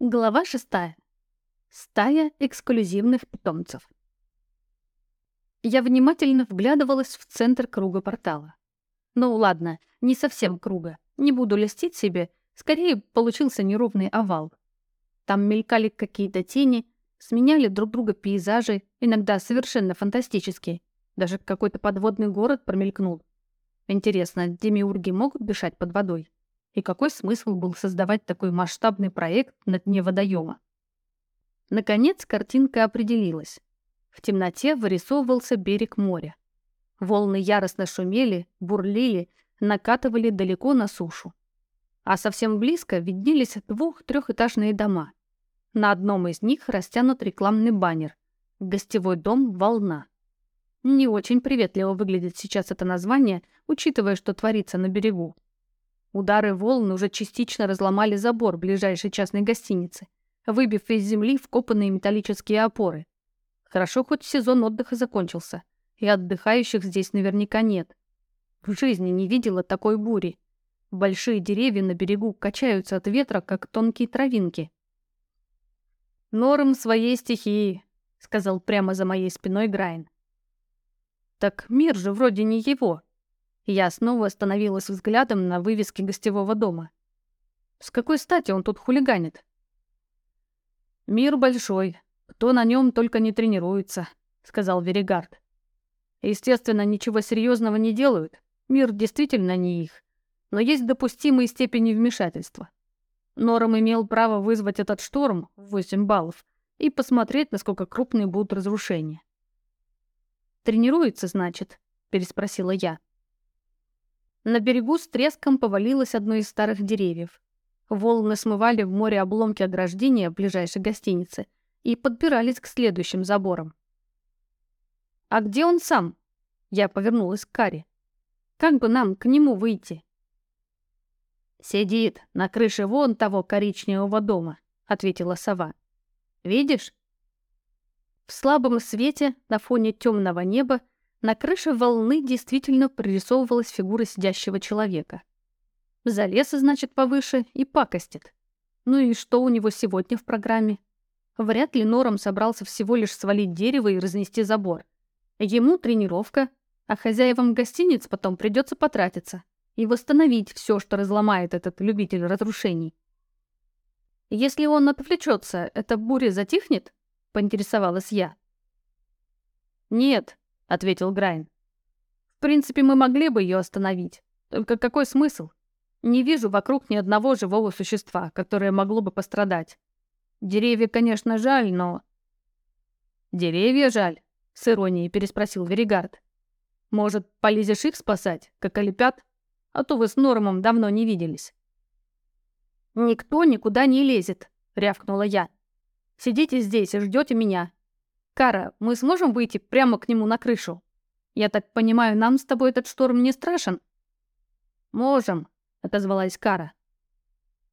Глава шестая. Стая эксклюзивных питомцев. Я внимательно вглядывалась в центр круга портала. Ну ладно, не совсем круга. Не буду льстить себе, скорее получился неровный овал. Там мелькали какие-то тени, сменяли друг друга пейзажи, иногда совершенно фантастические. Даже какой-то подводный город промелькнул. Интересно, демиурги могут дышать под водой? И какой смысл был создавать такой масштабный проект на дне водоема? Наконец картинка определилась. В темноте вырисовывался берег моря. Волны яростно шумели, бурлили, накатывали далеко на сушу. А совсем близко виднелись двух-трехэтажные дома. На одном из них растянут рекламный баннер «Гостевой дом «Волна». Не очень приветливо выглядит сейчас это название, учитывая, что творится на берегу. Удары волн уже частично разломали забор ближайшей частной гостиницы, выбив из земли вкопанные металлические опоры. Хорошо, хоть сезон отдыха закончился, и отдыхающих здесь наверняка нет. В жизни не видела такой бури. Большие деревья на берегу качаются от ветра, как тонкие травинки. «Норм своей стихии», — сказал прямо за моей спиной Грайн. «Так мир же вроде не его», я снова остановилась взглядом на вывеске гостевого дома. С какой стати он тут хулиганит? «Мир большой. Кто на нем только не тренируется», — сказал Веригард. «Естественно, ничего серьезного не делают. Мир действительно не их. Но есть допустимые степени вмешательства. Нором имел право вызвать этот шторм в 8 баллов и посмотреть, насколько крупные будут разрушения. «Тренируется, значит?» — переспросила я. На берегу с треском повалилось одно из старых деревьев. Волны смывали в море обломки ограждения ближайшей гостиницы и подбирались к следующим заборам. «А где он сам?» Я повернулась к Каре. «Как бы нам к нему выйти?» «Сидит на крыше вон того коричневого дома», — ответила сова. «Видишь?» В слабом свете на фоне темного неба на крыше волны действительно прорисовывалась фигура сидящего человека. Залез, значит, повыше и пакостит. Ну и что у него сегодня в программе? Вряд ли Нором собрался всего лишь свалить дерево и разнести забор. Ему тренировка, а хозяевам гостиниц потом придется потратиться и восстановить все, что разломает этот любитель разрушений. Если он отвлечется, эта буря затихнет? Поинтересовалась я. Нет, — ответил Грайн. «В принципе, мы могли бы ее остановить. Только какой смысл? Не вижу вокруг ни одного живого существа, которое могло бы пострадать. Деревья, конечно, жаль, но...» «Деревья жаль?» — с иронией переспросил Веригард. «Может, полезешь их спасать, как олепят? А то вы с Нормом давно не виделись». «Никто никуда не лезет», — рявкнула я. «Сидите здесь и ждете меня, «Кара, мы сможем выйти прямо к нему на крышу? Я так понимаю, нам с тобой этот шторм не страшен?» «Можем», — отозвалась Кара.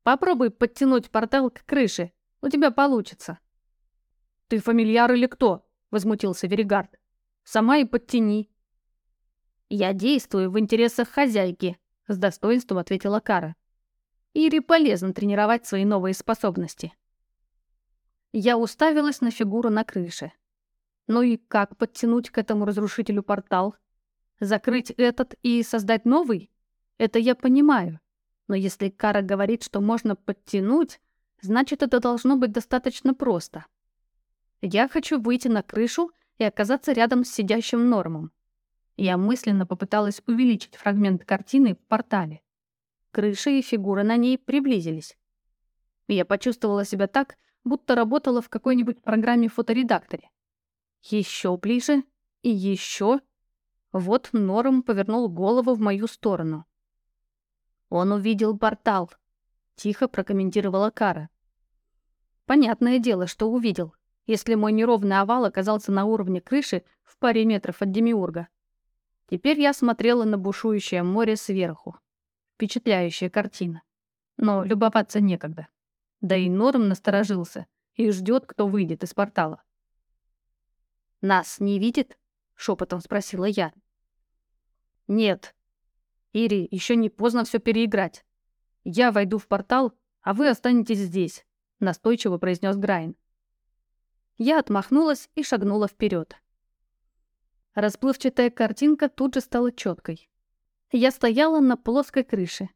«Попробуй подтянуть портал к крыше. У тебя получится». «Ты фамильяр или кто?» — возмутился Веригард. «Сама и подтяни». «Я действую в интересах хозяйки», — с достоинством ответила Кара. «Ире полезно тренировать свои новые способности». Я уставилась на фигуру на крыше. Ну и как подтянуть к этому разрушителю портал? Закрыть этот и создать новый? Это я понимаю. Но если Кара говорит, что можно подтянуть, значит, это должно быть достаточно просто. Я хочу выйти на крышу и оказаться рядом с сидящим Нормом. Я мысленно попыталась увеличить фрагмент картины в портале. Крыша и фигура на ней приблизились. Я почувствовала себя так, будто работала в какой-нибудь программе фоторедакторе. Еще ближе и еще. Вот Норм повернул голову в мою сторону. Он увидел портал. Тихо прокомментировала Кара. Понятное дело, что увидел, если мой неровный овал оказался на уровне крыши в паре метров от Демиурга. Теперь я смотрела на бушующее море сверху. Впечатляющая картина. Но любоваться некогда. Да и Норм насторожился и ждет, кто выйдет из портала. «Нас не видит?» — шепотом спросила я. «Нет. Ири, еще не поздно все переиграть. Я войду в портал, а вы останетесь здесь. — настойчиво произнес Грайн. Я отмахнулась и шагнула вперед. Расплывчатая картинка тут же стала четкой. Я стояла на плоской крыше,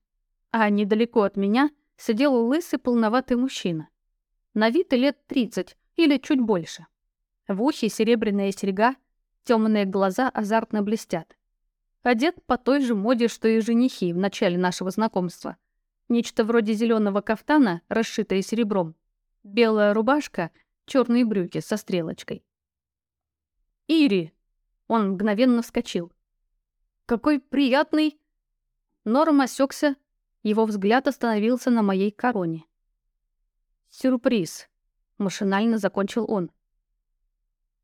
а недалеко от меня сидел лысый полноватый мужчина. На вид лет 30 или чуть больше. В ухе серебряная серьга, темные глаза азартно блестят. Одет по той же моде, что и женихи в начале нашего знакомства. Нечто вроде зеленого кафтана, расшитое серебром. Белая рубашка, черные брюки со стрелочкой. «Ири!» Он мгновенно вскочил. «Какой приятный!» Норм осекся, его взгляд остановился на моей короне. «Сюрприз!» — машинально закончил он.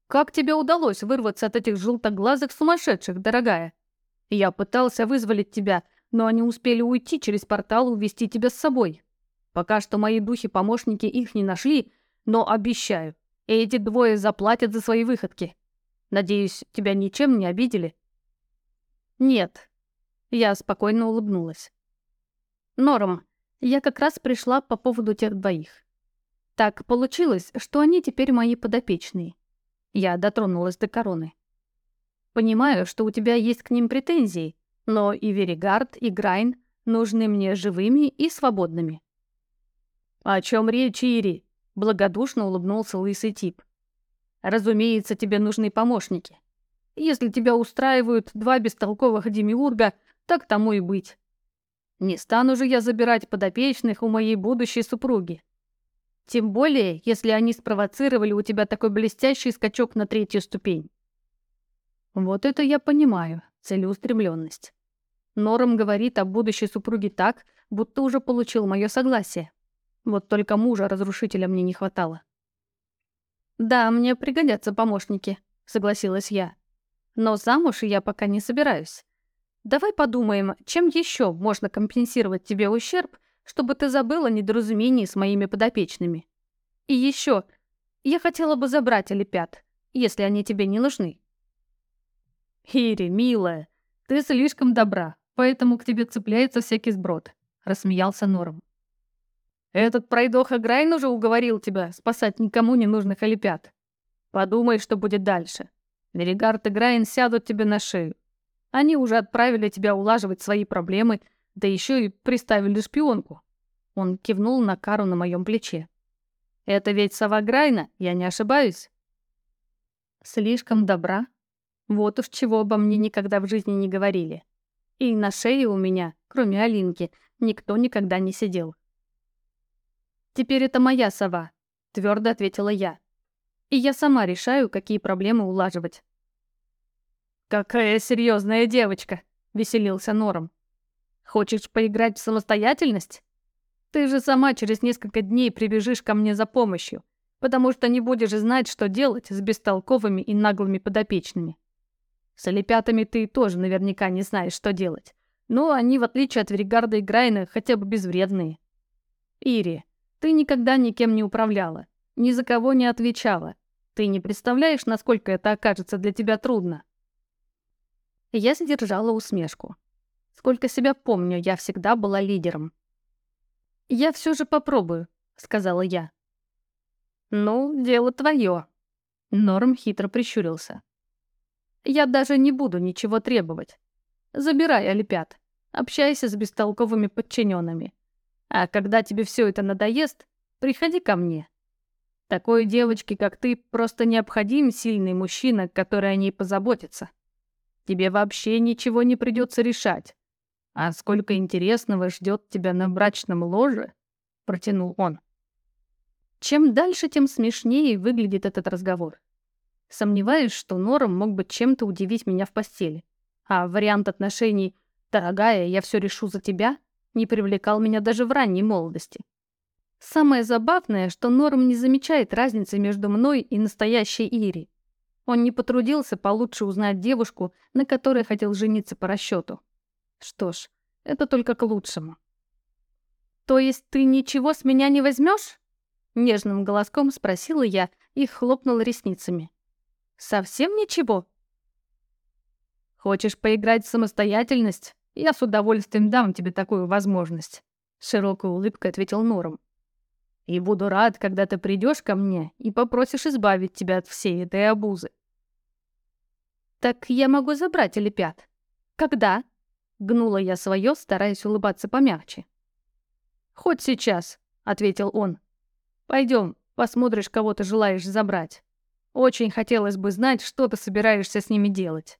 «Как тебе удалось вырваться от этих желтоглазых сумасшедших, дорогая? Я пытался вызволить тебя, но они успели уйти через портал и увести тебя с собой. Пока что мои духи-помощники их не нашли, но обещаю, эти двое заплатят за свои выходки. Надеюсь, тебя ничем не обидели?» «Нет». Я спокойно улыбнулась. «Норм, я как раз пришла по поводу тех двоих. Так получилось, что они теперь мои подопечные. Я дотронулась до короны. Понимаю, что у тебя есть к ним претензии, но и Веригард, и Грайн нужны мне живыми и свободными». «О чем речь, Ири?» — благодушно улыбнулся лысый тип. Разумеется, тебе нужны помощники. Если тебя устраивают два бестолковых демиурга, так тому и быть. Не стану же я забирать подопечных у моей будущей супруги. Тем более, если они спровоцировали у тебя такой блестящий скачок на третью ступень. Вот это я понимаю, целеустремленность. Норм говорит о будущей супруге так, будто уже получил мое согласие. Вот только мужа-разрушителя мне не хватало. «Да, мне пригодятся помощники», — согласилась я. «Но замуж я пока не собираюсь. Давай подумаем, чем еще можно компенсировать тебе ущерб, чтобы ты забыла недоразумение с моими подопечными. И еще, я хотела бы забрать Олимпиад, если они тебе не нужны». «Ири, милая, ты слишком добра, поэтому к тебе цепляется всякий сброд», — рассмеялся Норм. Этот пройдоха Грайн уже уговорил тебя спасать никому не нужных олимпиад. Подумай, что будет дальше. Веригард и Грайн сядут тебе на шею. Они уже отправили тебя улаживать свои проблемы, да еще и приставили шпионку. Он кивнул на кару на моем плече. Это ведь сова Грайна, я не ошибаюсь? Слишком добра. Вот уж чего обо мне никогда в жизни не говорили. И на шее у меня, кроме Алинки, никто никогда не сидел. «Теперь это моя сова», — твердо ответила я. «И я сама решаю, какие проблемы улаживать». «Какая серьезная девочка!» — веселился Нором. «Хочешь поиграть в самостоятельность? Ты же сама через несколько дней прибежишь ко мне за помощью, потому что не будешь знать, что делать с бестолковыми и наглыми подопечными. С олепятами ты тоже наверняка не знаешь, что делать. Но они, в отличие от Веригарда и Грайна, хотя бы безвредные. Ири, ты никогда никем не управляла, ни за кого не отвечала. Ты не представляешь, насколько это окажется для тебя трудно. Я сдержала усмешку. Сколько себя помню, я всегда была лидером. «Я все же попробую», — сказала я. «Ну, дело твое». Норм хитро прищурился. «Я даже не буду ничего требовать. Забирай Олимпиад. Общайся с бестолковыми подчиненными. А когда тебе все это надоест, приходи ко мне. Такой девочке, как ты, просто необходим сильный мужчина, который о ней позаботится. Тебе вообще ничего не придется решать. А сколько интересного ждет тебя на брачном ложе, протянул он. Чем дальше, тем смешнее выглядит этот разговор. Сомневаюсь, что Норм мог бы чем-то удивить меня в постели. А вариант отношений «дорогая, я все решу за тебя» не привлекал меня даже в ранней молодости. Самое забавное, что Норм не замечает разницы между мной и настоящей Ири. Он не потрудился получше узнать девушку, на которой хотел жениться по расчету. Что ж, это только к лучшему. «То есть ты ничего с меня не возьмешь? Нежным голоском спросила я и хлопнула ресницами. «Совсем ничего?» «Хочешь поиграть в самостоятельность? Я с удовольствием дам тебе такую возможность», — широкой улыбкой ответил Норм. И буду рад, когда ты придешь ко мне и попросишь избавить тебя от всей этой обузы. Так я могу забрать олепят. Когда? Гнула я свое, стараясь улыбаться помягче. Хоть сейчас, ответил он. Пойдем, посмотришь, кого ты желаешь забрать. Очень хотелось бы знать, что ты собираешься с ними делать.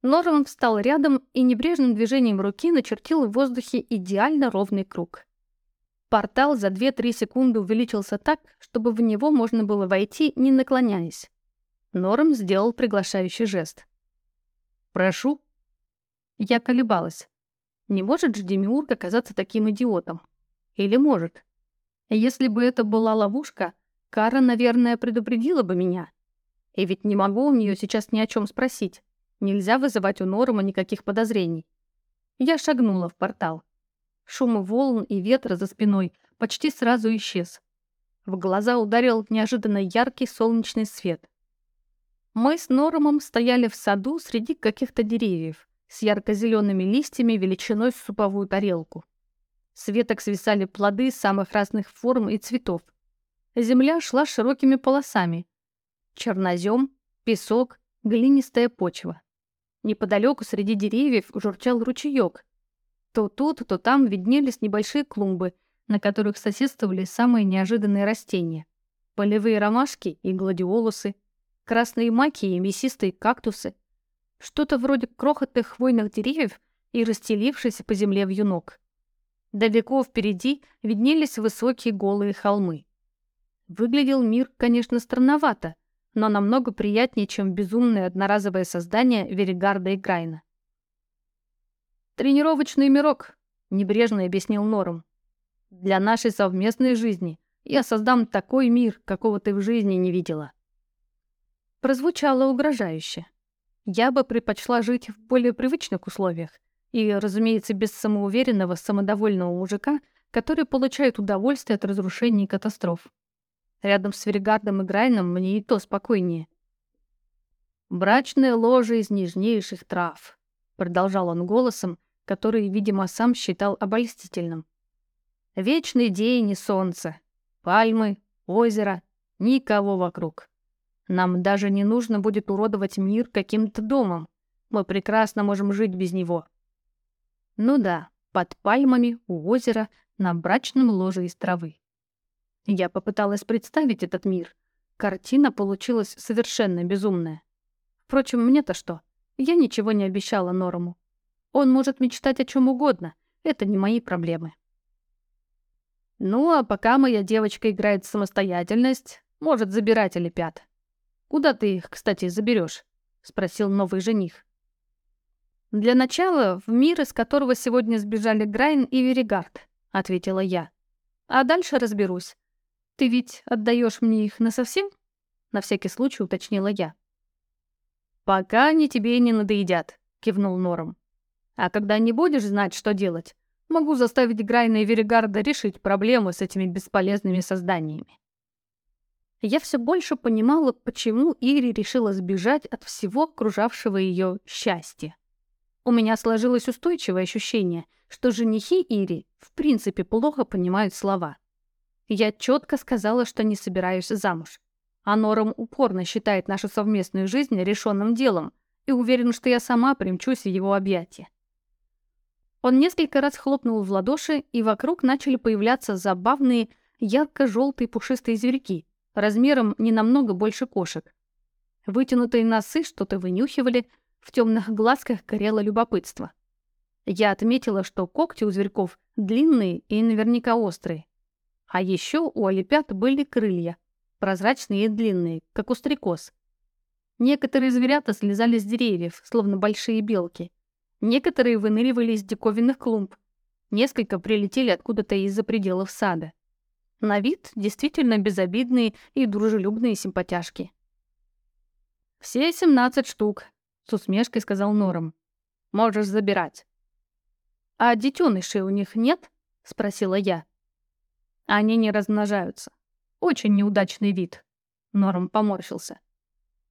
Норм встал рядом и небрежным движением руки начертил в воздухе идеально ровный круг. Портал за 2-3 секунды увеличился так, чтобы в него можно было войти, не наклоняясь. Норм сделал приглашающий жест. «Прошу». Я колебалась. Не может же Демиург оказаться таким идиотом? Или может? Если бы это была ловушка, Кара, наверное, предупредила бы меня. И ведь не могу у нее сейчас ни о чем спросить. Нельзя вызывать у Норма никаких подозрений. Я шагнула в портал. Шум волн и ветра за спиной почти сразу исчез. В глаза ударил неожиданно яркий солнечный свет. Мы с Нормом стояли в саду среди каких-то деревьев с ярко-зелеными листьями величиной с суповую тарелку. С веток свисали плоды самых разных форм и цветов. Земля шла широкими полосами. Чернозем, песок, глинистая почва. Неподалеку среди деревьев журчал ручеек. То тут, то там виднелись небольшие клумбы, на которых соседствовали самые неожиданные растения. Полевые ромашки и гладиолусы, красные маки и мясистые кактусы, что-то вроде крохотных хвойных деревьев и расстелившийся по земле вьюнок. Далеко впереди виднелись высокие голые холмы. Выглядел мир, конечно, странновато, но намного приятнее, чем безумное одноразовое создание Веригарда и Грайна. «Тренировочный мирок», — небрежно объяснил Норм. «Для нашей совместной жизни я создам такой мир, какого ты в жизни не видела». Прозвучало угрожающе. Я бы предпочла жить в более привычных условиях и, разумеется, без самоуверенного, самодовольного мужика, который получает удовольствие от разрушений и катастроф. Рядом с Веригардом и Грайном мне и то спокойнее. «Брачное ложе из нежнейших трав», — продолжал он голосом, который, видимо, сам считал обольстительным. «Вечный день и солнце, пальмы, озеро, никого вокруг. Нам даже не нужно будет уродовать мир каким-то домом. Мы прекрасно можем жить без него. Ну да, под пальмами, у озера, на брачном ложе из травы. Я попыталась представить этот мир. Картина получилась совершенно безумная. Впрочем, мне-то что? Я ничего не обещала Норму. Он может мечтать о чем угодно. Это не мои проблемы. Ну, а пока моя девочка играет в самостоятельность, может забирать олимпиад. «Куда ты их, кстати, заберешь? спросил новый жених. «Для начала в мир, из которого сегодня сбежали Грайн и Веригард», — ответила я. «А дальше разберусь. Ты ведь отдаешь мне их насовсем?» — на всякий случай уточнила я. «Пока они тебе не надоедят», — кивнул Нором. «А когда не будешь знать, что делать, могу заставить Грайна и Веригарда решить проблемы с этими бесполезными созданиями» я все больше понимала, почему Ири решила сбежать от всего окружавшего ее счастья. У меня сложилось устойчивое ощущение, что женихи Ири в принципе плохо понимают слова. Я четко сказала, что не собираюсь замуж. А Нором упорно считает нашу совместную жизнь решенным делом и уверен, что я сама примчусь в его объятия. Он несколько раз хлопнул в ладоши, и вокруг начали появляться забавные ярко-желтые пушистые зверьки, размером не намного больше кошек. Вытянутые носы что-то вынюхивали, в темных глазках горело любопытство. Я отметила, что когти у зверьков длинные и наверняка острые. А еще у олепят были крылья, прозрачные и длинные, как у стрекоз. Некоторые зверята слезали с деревьев, словно большие белки. Некоторые выныривали из диковинных клумб. Несколько прилетели откуда-то из-за пределов сада. На вид действительно безобидные и дружелюбные симпатяшки. «Все семнадцать штук», — с усмешкой сказал Нором. «Можешь забирать». «А детенышей у них нет?» — спросила я. «Они не размножаются. Очень неудачный вид», — Норм поморщился.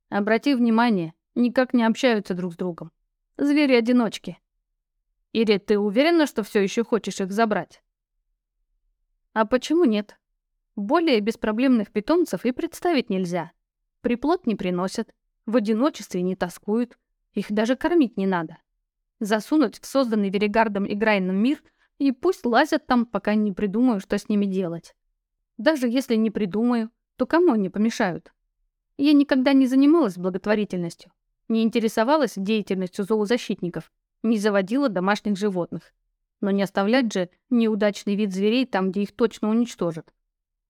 «Обрати внимание, никак не общаются друг с другом. Звери-одиночки. Ири, ты уверена, что все еще хочешь их забрать?» А почему нет? Более беспроблемных питомцев и представить нельзя. Приплод не приносят, в одиночестве не тоскуют, их даже кормить не надо. Засунуть в созданный Веригардом и Грайном мир и пусть лазят там, пока не придумаю, что с ними делать. Даже если не придумаю, то кому они помешают? Я никогда не занималась благотворительностью, не интересовалась деятельностью зоозащитников, не заводила домашних животных. Но не оставлять же неудачный вид зверей там, где их точно уничтожат.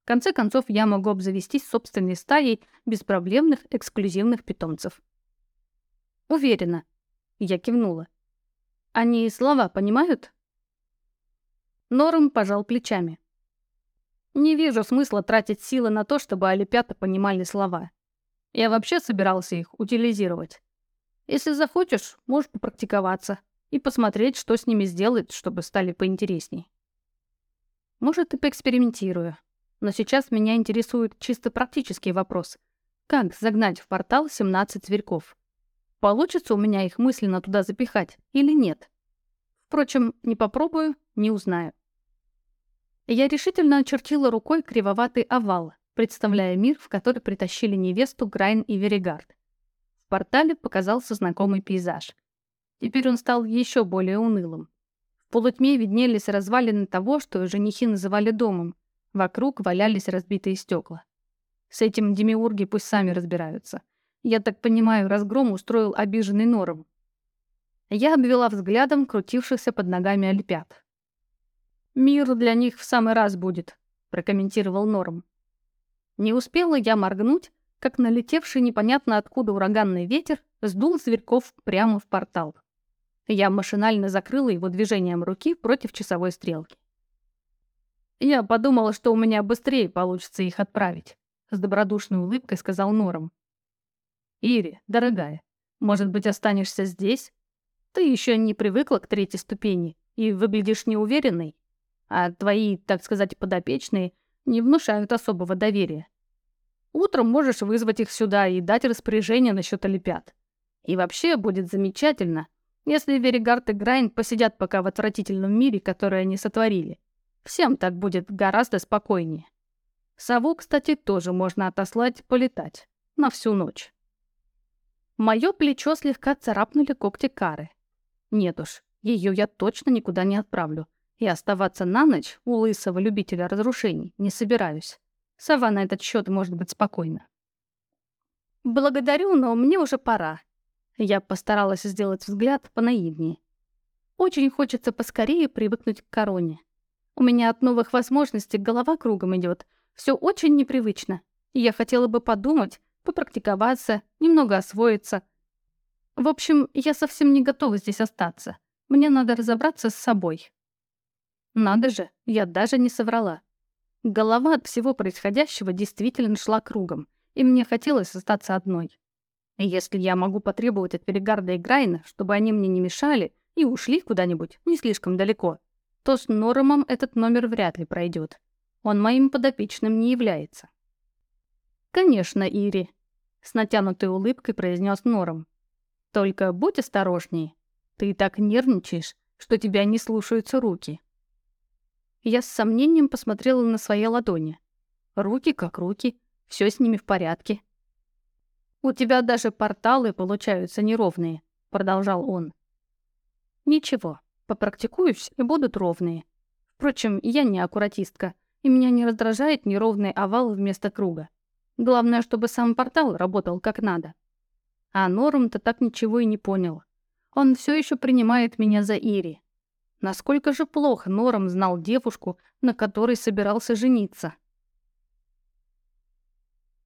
В конце концов, я могу обзавестись собственной стаей беспроблемных эксклюзивных питомцев. Уверена. Я кивнула. Они слова понимают? Норм пожал плечами. Не вижу смысла тратить силы на то, чтобы олипята понимали слова. Я вообще собирался их утилизировать. Если захочешь, можешь попрактиковаться и посмотреть, что с ними сделать, чтобы стали поинтересней. Может, и поэкспериментирую. Но сейчас меня интересует чисто практический вопрос. Как загнать в портал 17 зверьков? Получится у меня их мысленно туда запихать или нет? Впрочем, не попробую, не узнаю. Я решительно очертила рукой кривоватый овал, представляя мир, в который притащили невесту Грайн и Веригард. В портале показался знакомый пейзаж. Теперь он стал еще более унылым. В полутьме виднелись развалины того, что женихи называли домом. Вокруг валялись разбитые стекла. С этим демиурги пусть сами разбираются. Я так понимаю, разгром устроил обиженный нором. Я обвела взглядом крутившихся под ногами альпят. «Мир для них в самый раз будет», — прокомментировал Норм. Не успела я моргнуть, как налетевший непонятно откуда ураганный ветер сдул зверьков прямо в портал. Я машинально закрыла его движением руки против часовой стрелки. «Я подумала, что у меня быстрее получится их отправить», — с добродушной улыбкой сказал Нором. «Ири, дорогая, может быть, останешься здесь? Ты еще не привыкла к третьей ступени и выглядишь неуверенной, а твои, так сказать, подопечные не внушают особого доверия. Утром можешь вызвать их сюда и дать распоряжение насчет олимпиад. И вообще будет замечательно, если Веригард и Грайн посидят пока в отвратительном мире, который они сотворили. Всем так будет гораздо спокойнее. Сову, кстати, тоже можно отослать полетать. На всю ночь. Мое плечо слегка царапнули когти кары. Нет уж, ее я точно никуда не отправлю. И оставаться на ночь у лысого любителя разрушений не собираюсь. Сова на этот счет может быть спокойна. «Благодарю, но мне уже пора». Я постаралась сделать взгляд понаивнее. Очень хочется поскорее привыкнуть к короне. У меня от новых возможностей голова кругом идет. Все очень непривычно. Я хотела бы подумать, попрактиковаться, немного освоиться. В общем, я совсем не готова здесь остаться. Мне надо разобраться с собой. Надо же, я даже не соврала. Голова от всего происходящего действительно шла кругом, и мне хотелось остаться одной. Если я могу потребовать от Перегарда и Грайна, чтобы они мне не мешали и ушли куда-нибудь не слишком далеко, то с Нормом этот номер вряд ли пройдет. Он моим подопечным не является. «Конечно, Ири», — с натянутой улыбкой произнес Норм. «Только будь осторожнее. Ты так нервничаешь, что тебя не слушаются руки». Я с сомнением посмотрела на свои ладони. Руки как руки, все с ними в порядке. «У тебя даже порталы получаются неровные», — продолжал он. «Ничего, попрактикуюсь, и будут ровные. Впрочем, я не аккуратистка, и меня не раздражает неровный овал вместо круга. Главное, чтобы сам портал работал как надо. А Норм-то так ничего и не понял. Он все еще принимает меня за Ири. Насколько же плохо Нором знал девушку, на которой собирался жениться.